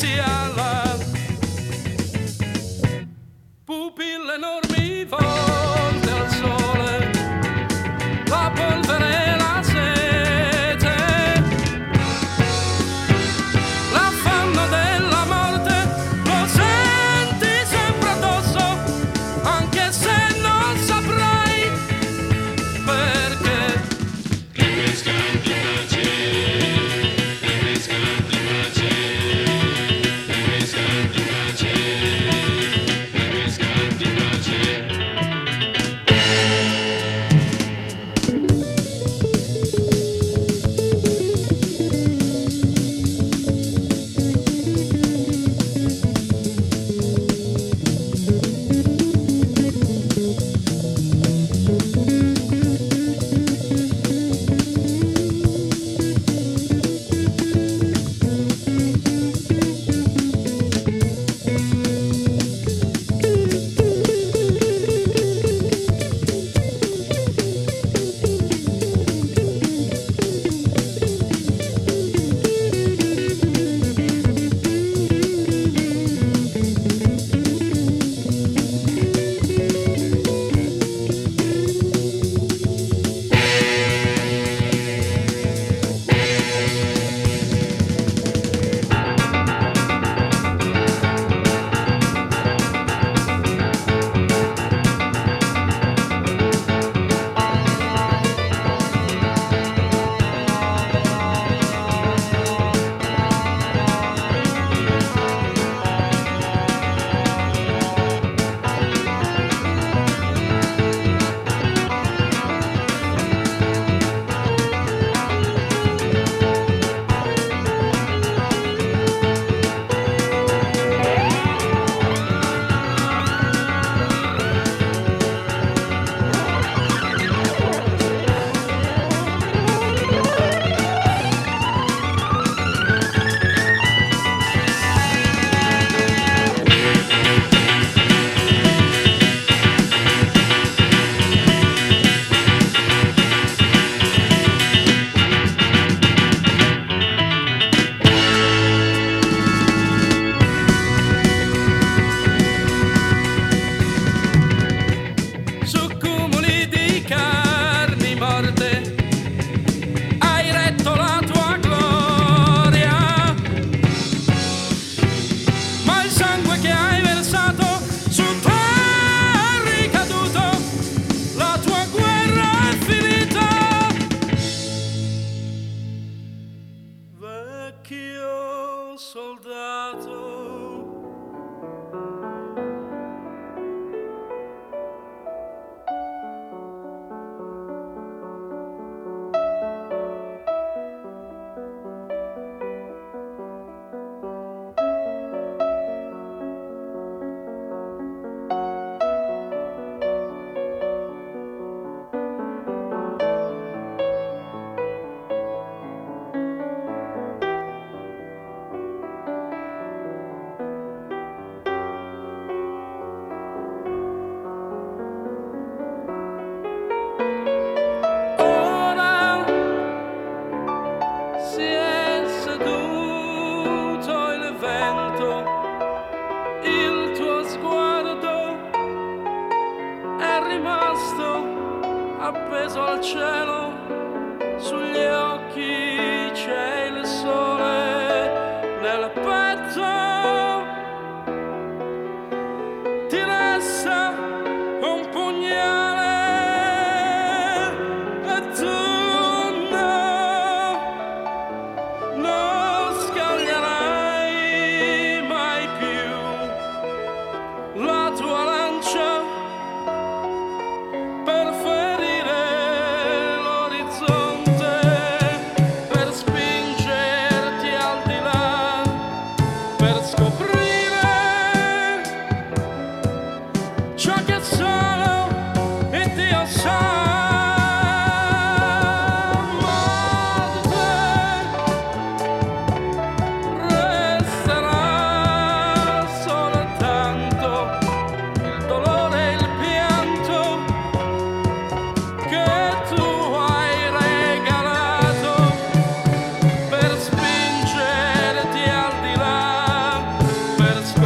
see al cielo, per